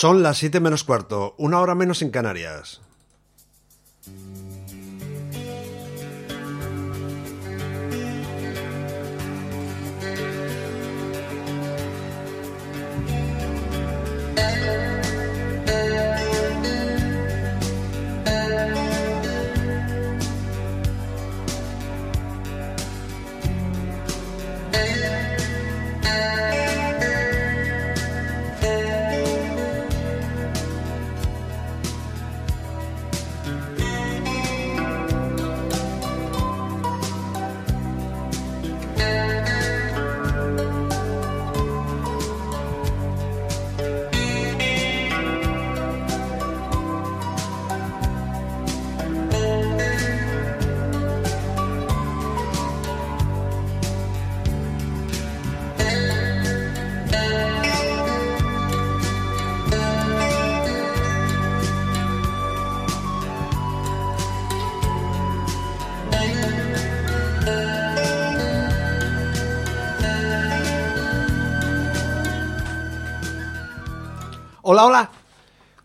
Son las 7 menos cuarto, una hora menos en Canarias.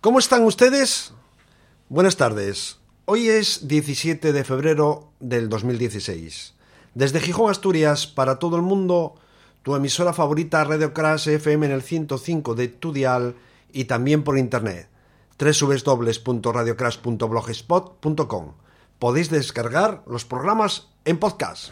¿Cómo están ustedes? Buenas tardes. Hoy es 17 de febrero del 2016. Desde Gijón, Asturias, para todo el mundo, tu emisora favorita Radio Crash FM en el 105 de tu dial y también por internet www.radiocrash.blogspot.com. Podéis descargar los programas en podcast.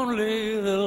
Only the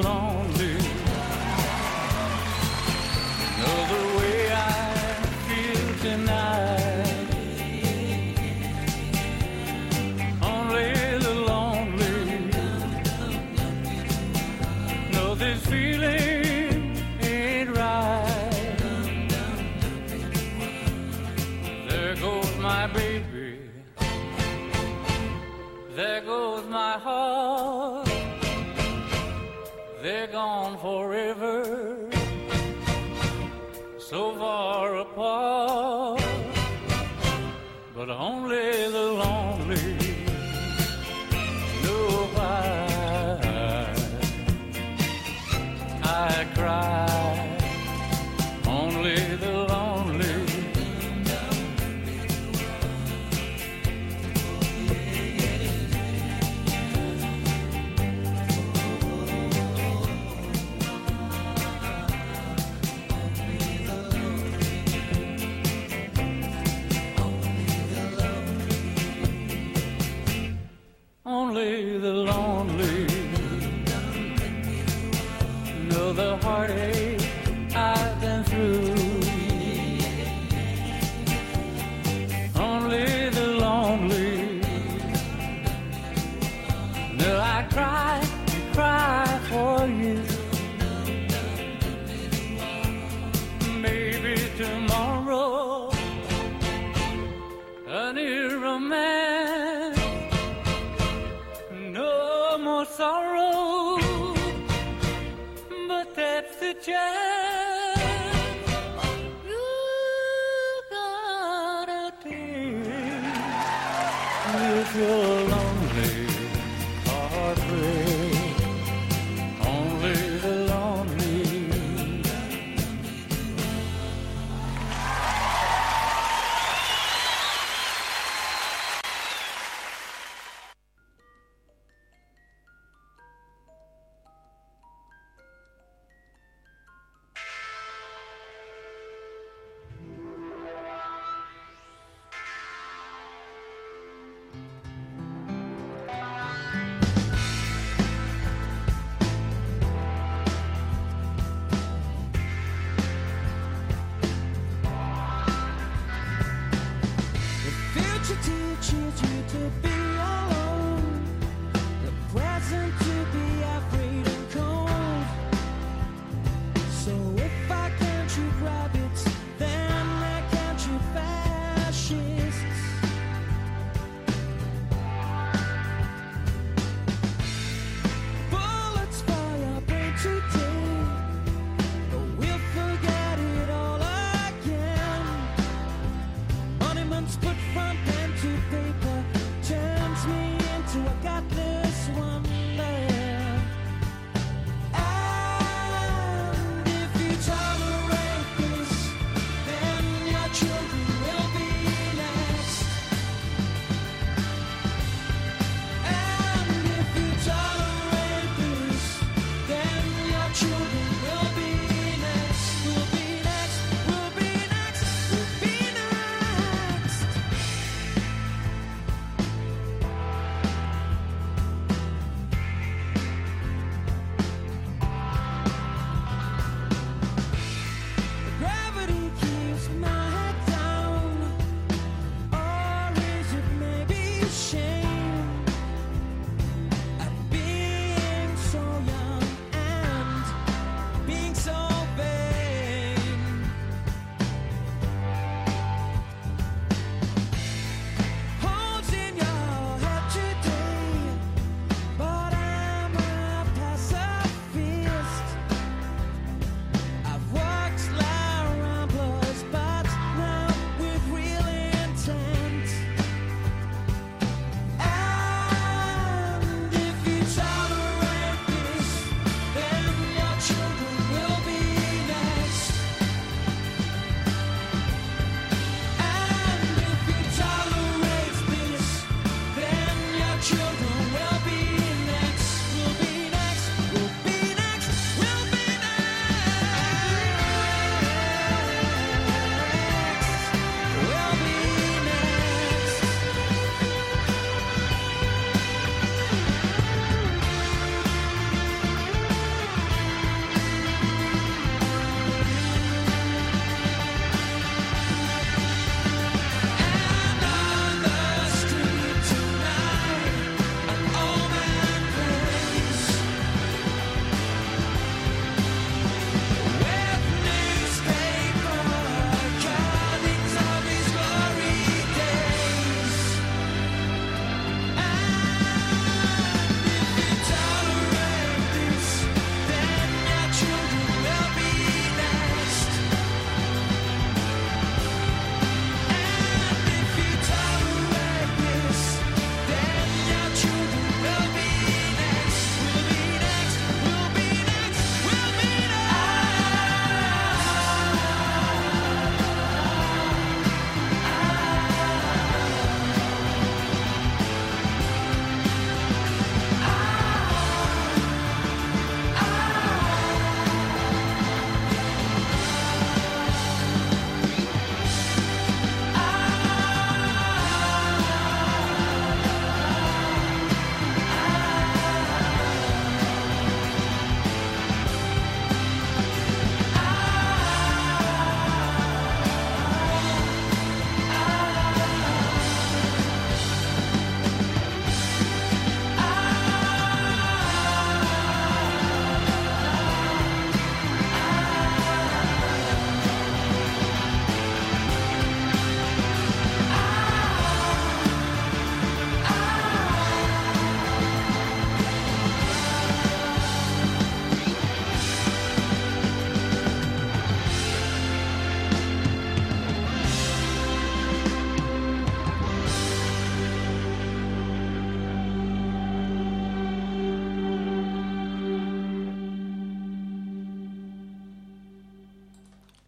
feel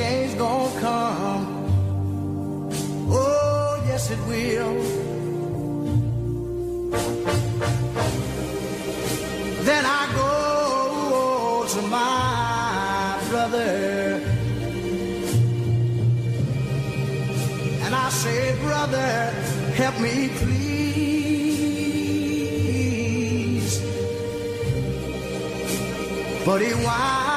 change gonna come. Oh, yes, it will. Then I go to my brother and I say, Brother, help me, please. But he whined.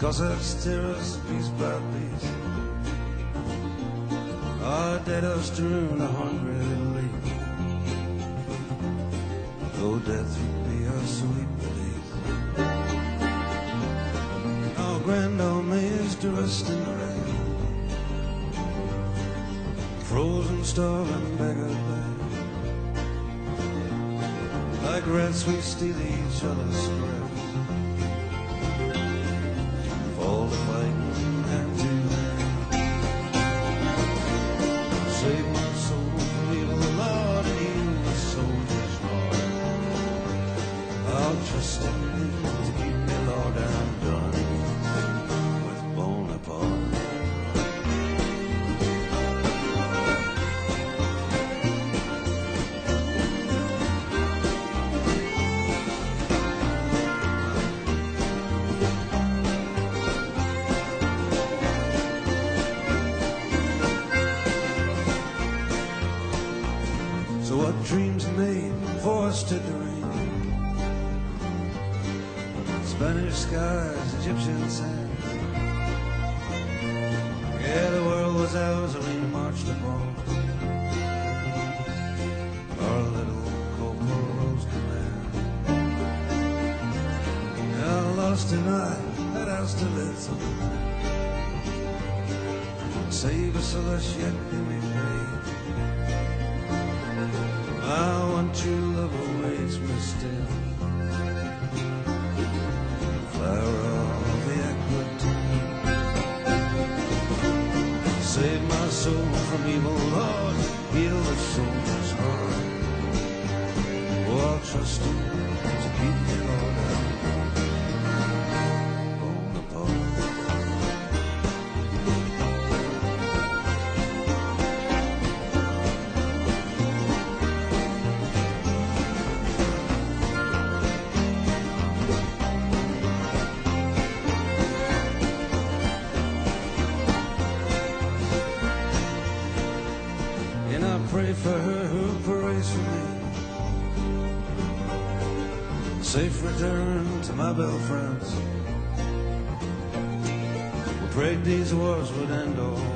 Cossacks tear us piece by piece. Our dead are strewn a hungry leaf. Though death would be our sweet release, Our grand army is dressed in rest. Frozen, starving, beggar like rats we steal each other's bread. forced to drink. Spanish skies, Egyptian sands. Yeah, the world was ours and we marched upon. Our little Coco Rose command. Now lost an eye, that house to live. Save us, so let's yet be repaid true love awaits me still. Flower of the equity. Save my soul from evil, to my bell friends. We prayed these wars would end. All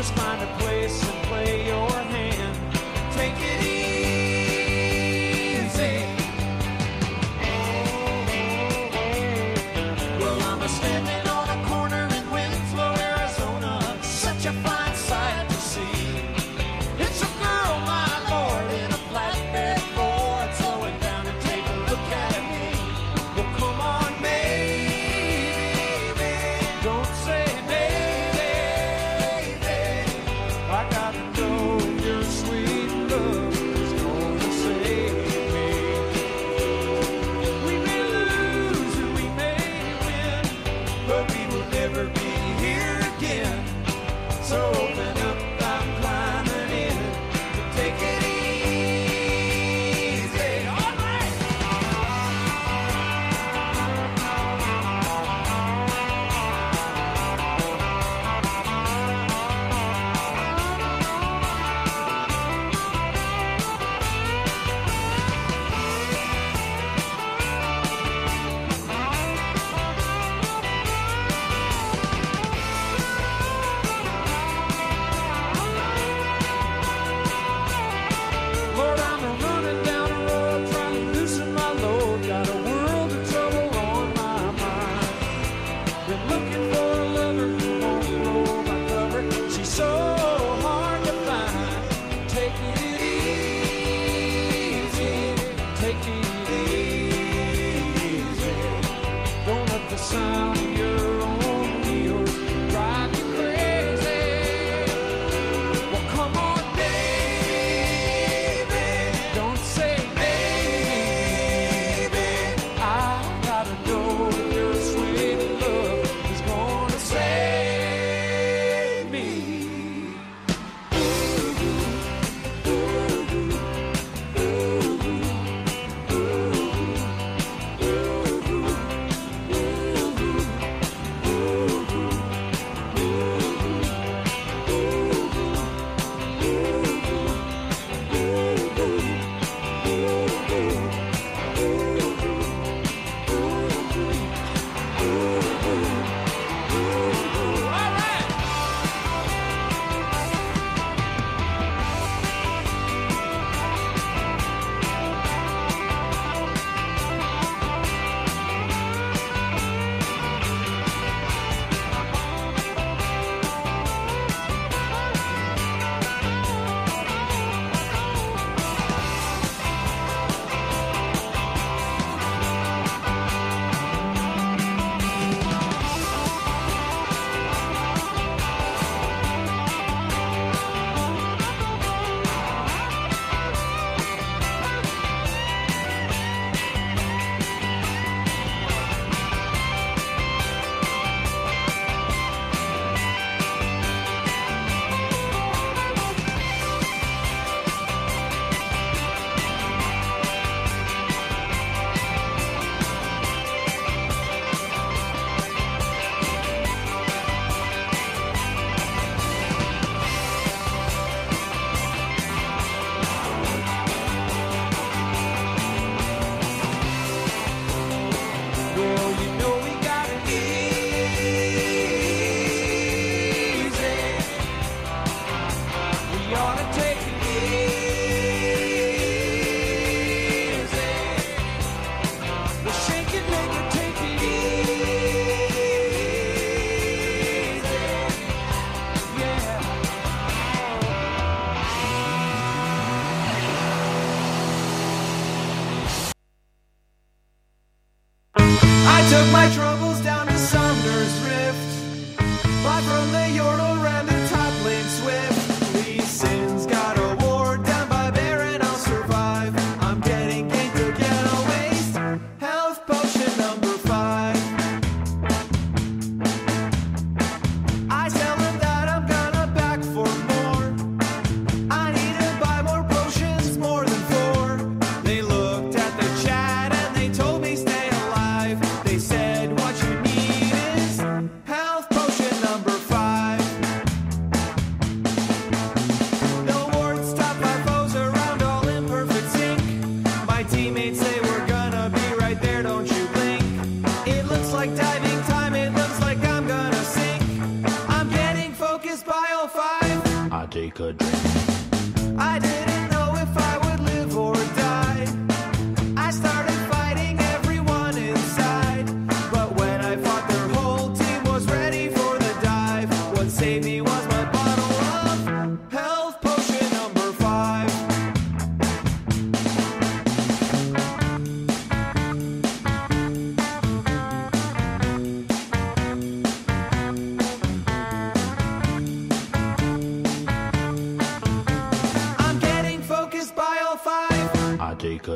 just fine.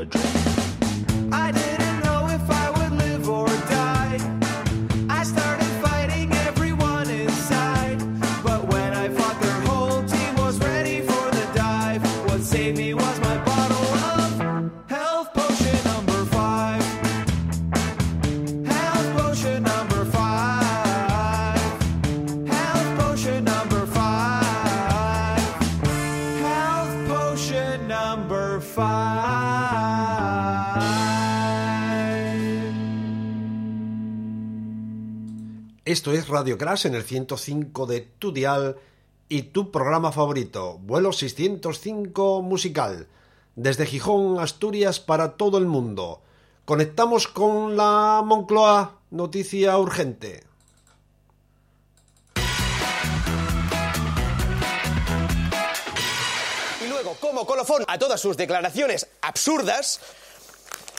Five. I Esto es Radio Crash en el 105 de tu dial y tu programa favorito, vuelo 605 musical, desde Gijón, Asturias para todo el mundo. Conectamos con la Moncloa, noticia urgente. Y luego, como colofón a todas sus declaraciones absurdas,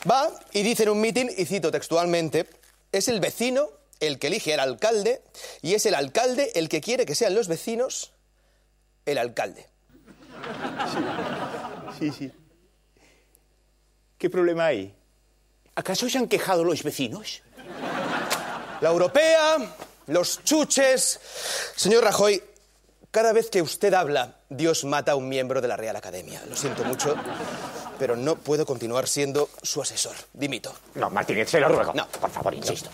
va y dice en un mitin, y cito textualmente, es el vecino el que elige al alcalde y es el alcalde el que quiere que sean los vecinos el alcalde. Sí, sí. ¿Qué problema hay? ¿Acaso se han quejado los vecinos? La europea, los chuches... Señor Rajoy, cada vez que usted habla, Dios mata a un miembro de la Real Academia. Lo siento mucho, pero no puedo continuar siendo su asesor. Dimito. No, Martínez, se lo ruego. No. por favor, insisto.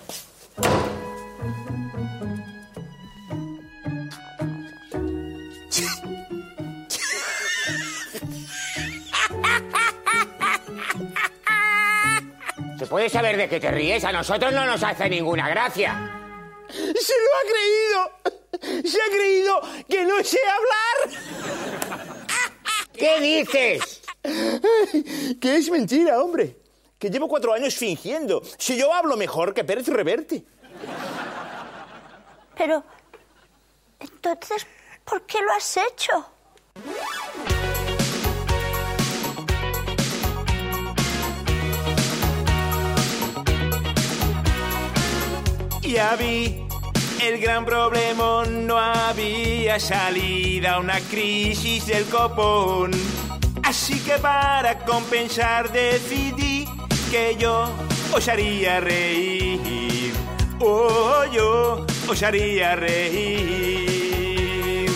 ¿Se puede saber de qué te ríes? A nosotros no nos hace ninguna gracia. Se lo ha creído. Se ha creído que no sé hablar. ¿Qué dices? Que es mentira, hombre. Que llevo cuatro años fingiendo. Si yo hablo mejor que Pérez Reverte. Pero, entonces, ¿por qué lo has hecho? Ya vi, el gran problema no había salida, una crisis del copón. Así que para compensar decidí que yo os haría reír. Oh, yo os haría reír.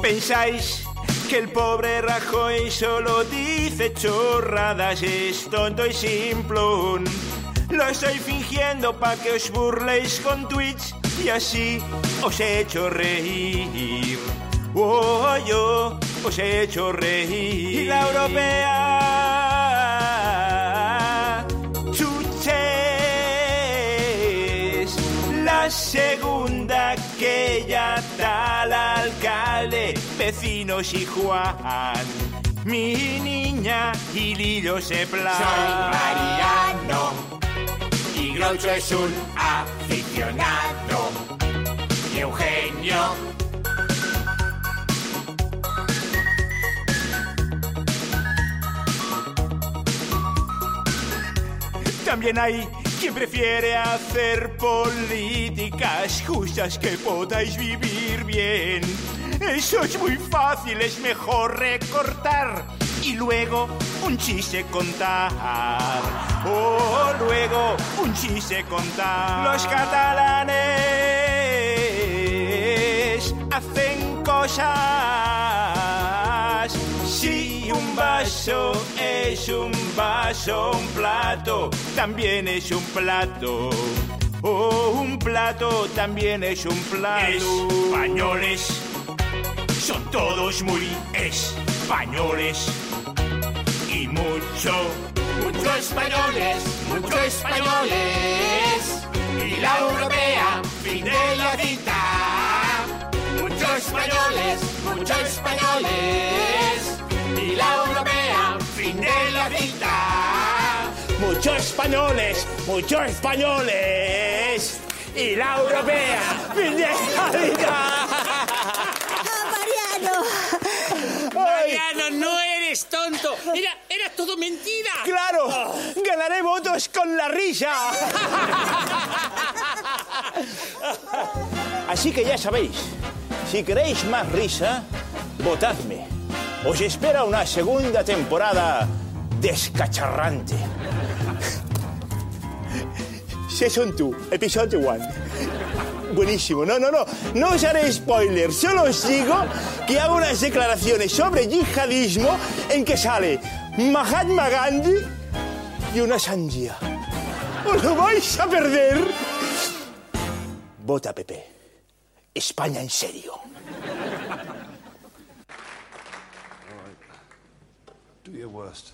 Pensáis que el pobre Rajoy solo dice chorradas, es tonto y simplón. Lo estoy fingiendo pa' que os burléis con tweets y así os he hecho reír. Oh, yo os he hecho reír. Y la europea, chuches, la segunda que ya tal alcalde, vecinos y Juan, mi niña y Lillo se plan. Soy Mariano y Groucho es un aficionado. Y Eugenio También hay quien prefiere hacer políticas justas que podáis vivir bien. Eso es muy fácil, es mejor recortar y luego un chiste contar. Oh, luego un chiste contar. Los catalanes hacen cosas. Un vaso es un vaso, un plato también es un plato. Oh, un plato también es un plato. Españoles son todos muy españoles y mucho, Mucho españoles, mucho españoles. Y la europea, fin de la cita. Mucho españoles, mucho españoles. Y la europea, fin de la cita. Muchos españoles, muchos españoles. Y la europea, fin de la vida. Mariano. Mariano, no eres tonto. Era, era todo mentira. ¡Claro! ¡Ganaré votos con la risa! Así que ya sabéis, si queréis más risa, votadme. Os espera una segunda temporada descacharrante. Season 2, episodio 1. Buenísimo. No, no, no. No os haré spoiler. Solo os digo que hago unas declaraciones sobre yihadismo en que sale Mahatma Gandhi y una sandía. ¿Os lo vais a perder? Vota, Pepe. España en serio. Do your worst.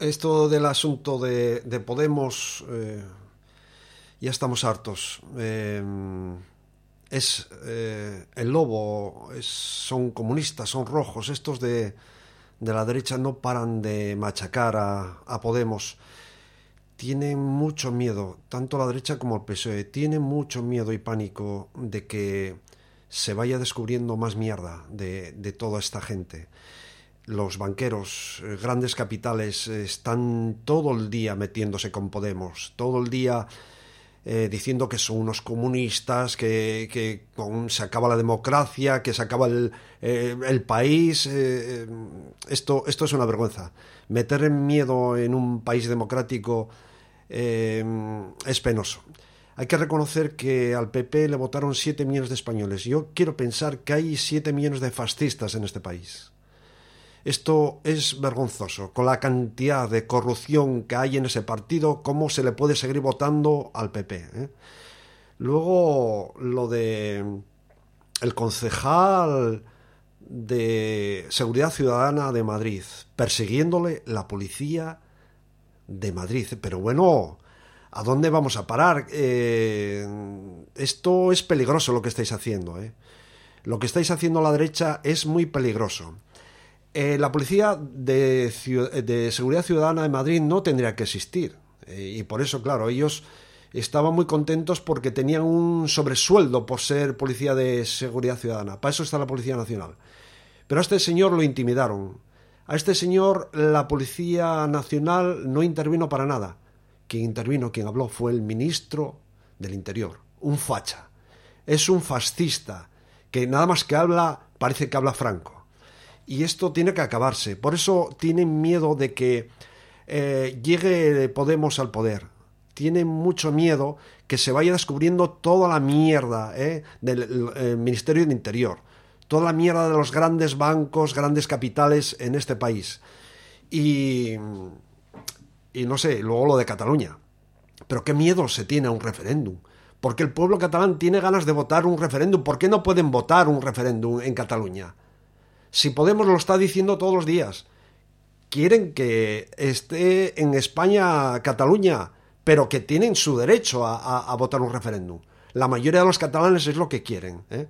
Esto del asunto de, de Podemos, eh, ya estamos hartos. Eh, es eh, el lobo, son comunistas, son rojos. Estos de, la derecha no paran de machacar a, Podemos. Tienen mucho miedo, tanto la derecha como el PSOE, tienen mucho miedo y pánico de que se vaya descubriendo más mierda de toda esta gente los banqueros, eh, grandes capitales, eh, están todo el día metiéndose con Podemos, todo el día eh, diciendo que son unos comunistas, que, con- se acaba la democracia, que se acaba el, país. esto, esto es una vergüenza. Meter en miedo en un país democrático es penoso. Hay que reconocer que al PP le votaron 7 millones de españoles. Yo quiero pensar que hay 7 millones de fascistas en este país. Esto es vergonzoso. Con la cantidad de corrupción que hay en ese partido, ¿cómo se le puede seguir votando al PP? eh? Luego, lo de el concejal de Seguridad Ciudadana de Madrid, persiguiéndole la policía de Madrid. Pero bueno, ¿a dónde vamos a parar? Eh, esto es peligroso lo que estáis haciendo. ¿eh? Lo que estáis haciendo a la derecha es muy peligroso. Eh, la policía de, de seguridad ciudadana de Madrid no tendría que existir. Eh, y por eso, claro, ellos estaban muy contentos porque tenían un sobresueldo por ser policía de seguridad ciudadana. Para eso está la Policía Nacional. Pero a este señor lo intimidaron. A este señor la Policía Nacional no intervino para nada. Quien intervino, quien habló, fue el ministro del Interior, un facha. Es un fascista que nada más que habla parece que habla franco. Y esto tiene que acabarse. Por eso tienen miedo de que eh, llegue Podemos al poder. Tienen mucho miedo que se vaya descubriendo toda la mierda eh, del eh, Ministerio del Interior. Toda la mierda de los grandes bancos, grandes capitales en este país. Y, y no sé, luego lo de Cataluña. Pero qué miedo se tiene a un referéndum. Porque el pueblo catalán tiene ganas de votar un referéndum. ¿Por qué no pueden votar un referéndum en Cataluña? Si Podemos lo está diciendo todos los días. Quieren que esté en España Cataluña, pero que tienen su derecho a, votar un referéndum. La mayoría de los catalanes es lo que quieren. ¿eh?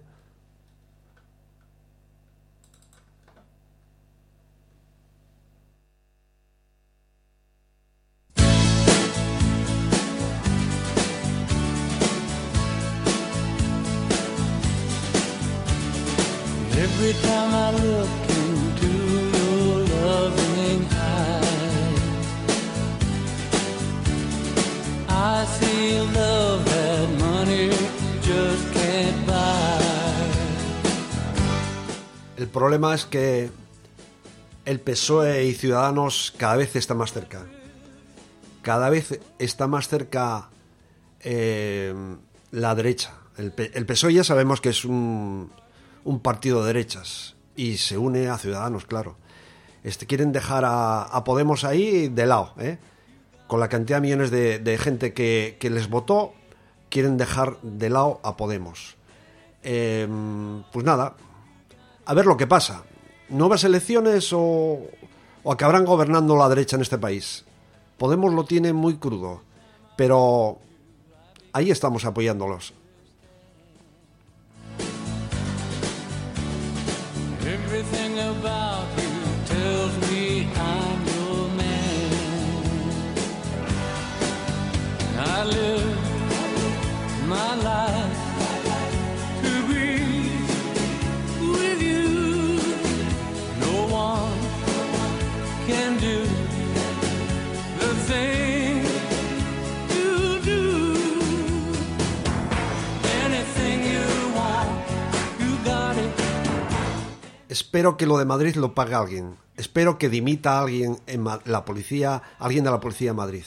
El problema es que el PSOE y Ciudadanos cada vez está más cerca. Cada vez está más cerca eh, la derecha. El, PSOE ya sabemos que es un, un partido de derechas y se une a Ciudadanos, claro. Este, quieren dejar a, Podemos ahí de lado, ¿eh? Con la cantidad de millones de, gente que, que les votó, quieren dejar de lado a Podemos. Eh, pues nada, a ver lo que pasa. ¿Nuevas elecciones o, o acabarán gobernando la derecha en este país? Podemos lo tiene muy crudo, pero ahí estamos apoyándolos. Espero que lo de Madrid lo pague alguien. Espero que dimita alguien en la policía, alguien de la policía de Madrid.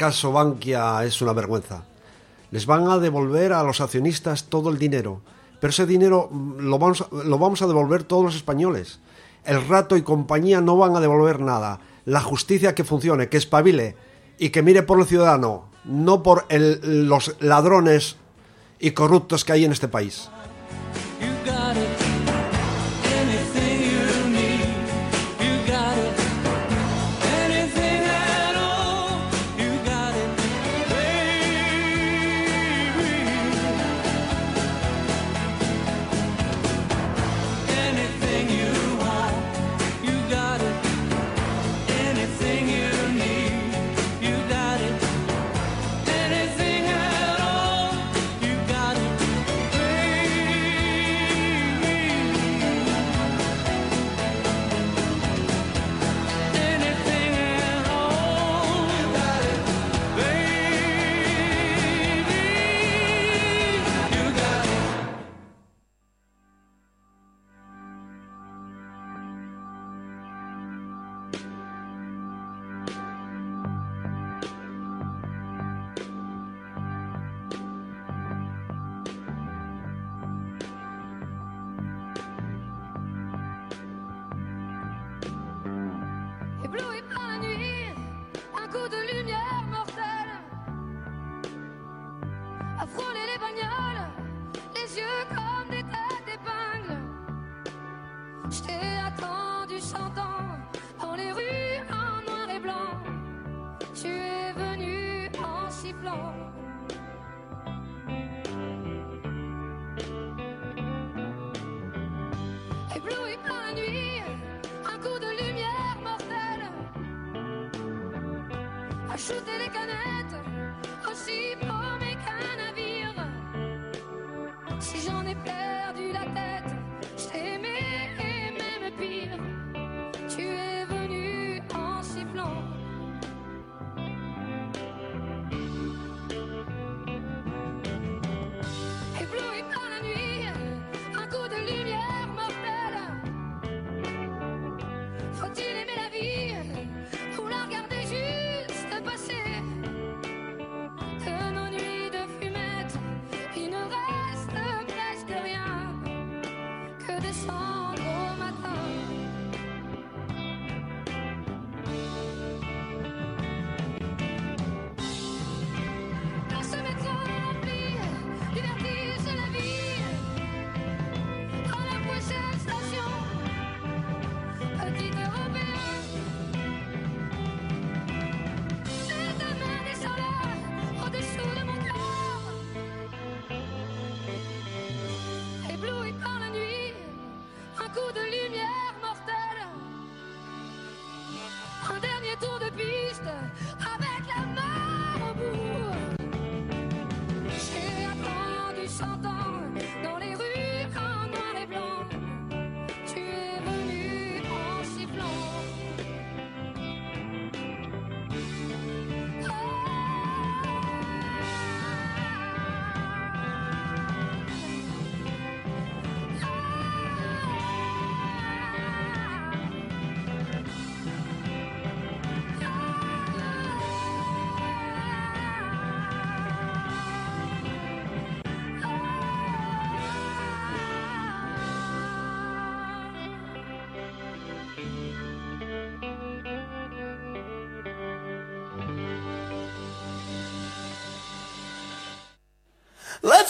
caso Bankia es una vergüenza. Les van a devolver a los accionistas todo el dinero, pero ese dinero mm, lo vamos, a devolver todos los españoles. El rato y compañía no van a devolver nada. La justicia que funcione, que espabile y que mire por el ciudadano, no por los ladrones y corruptos que hay en este país.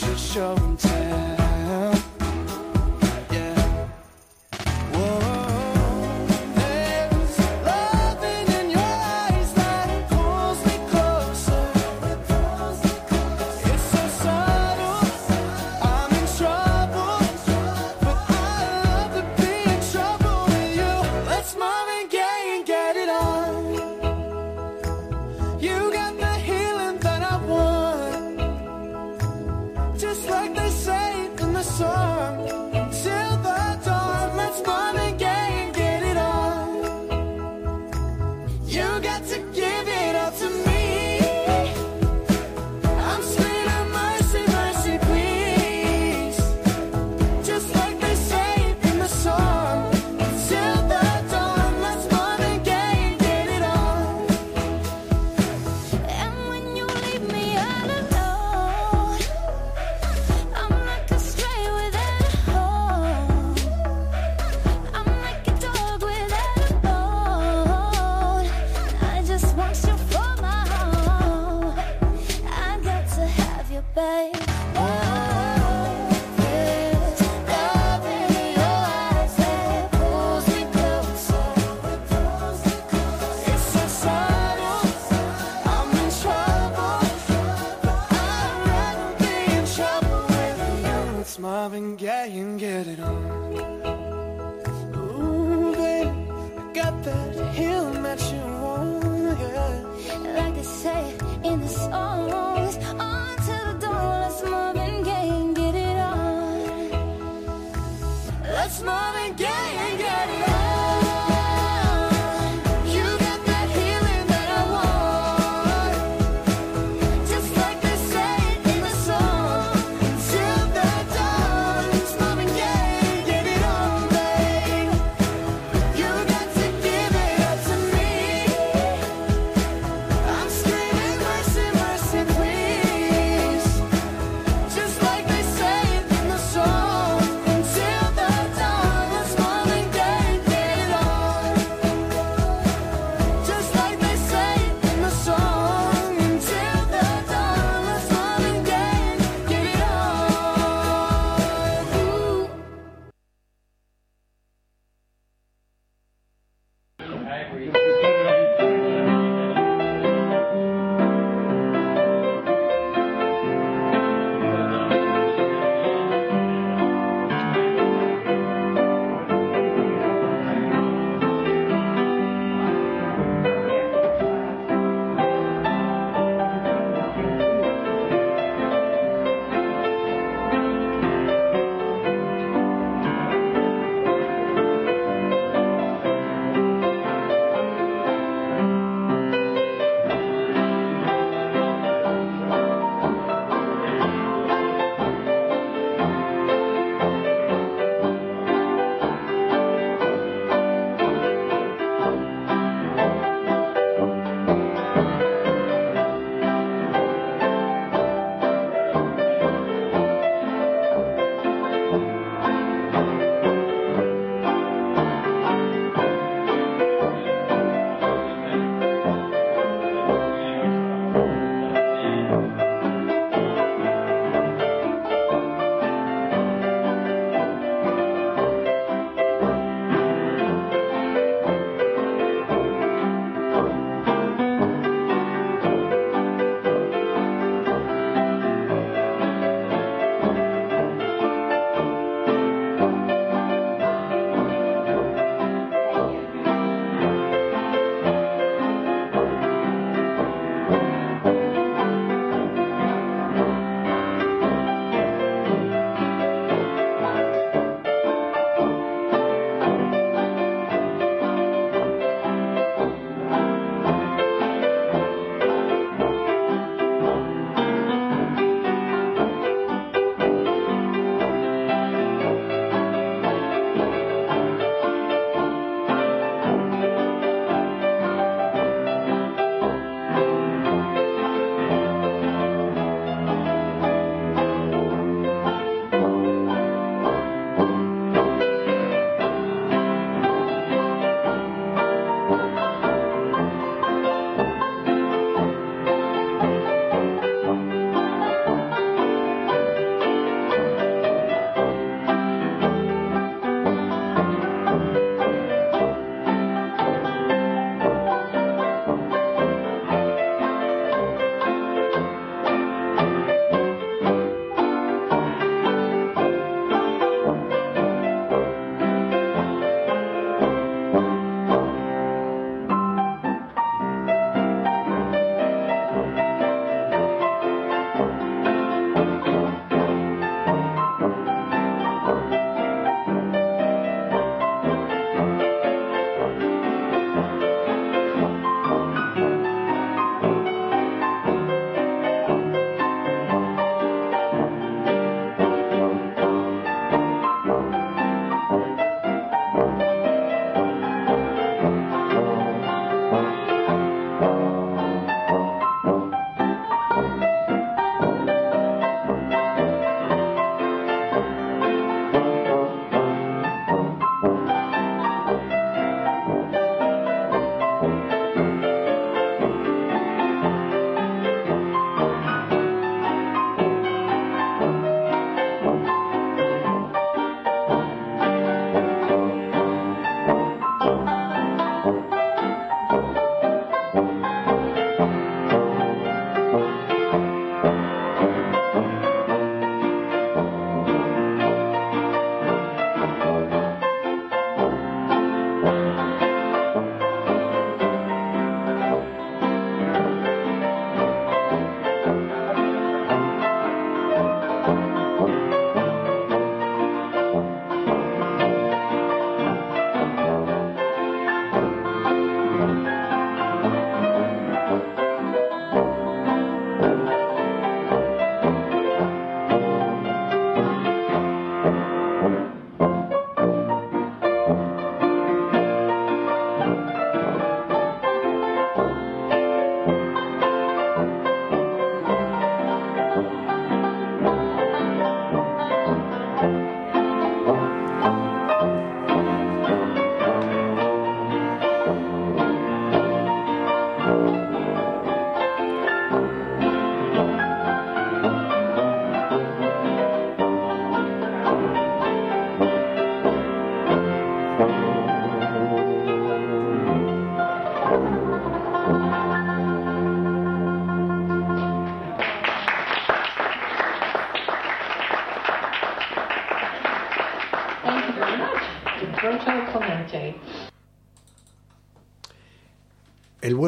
just show It's Marvin Gaye and get it on. Ooh, baby, I got that healing that you want, yeah. Like they say in the songs, on to the dawn. Let's Marvin Gaye and get it on. Let's Marvin Gaye and get it on.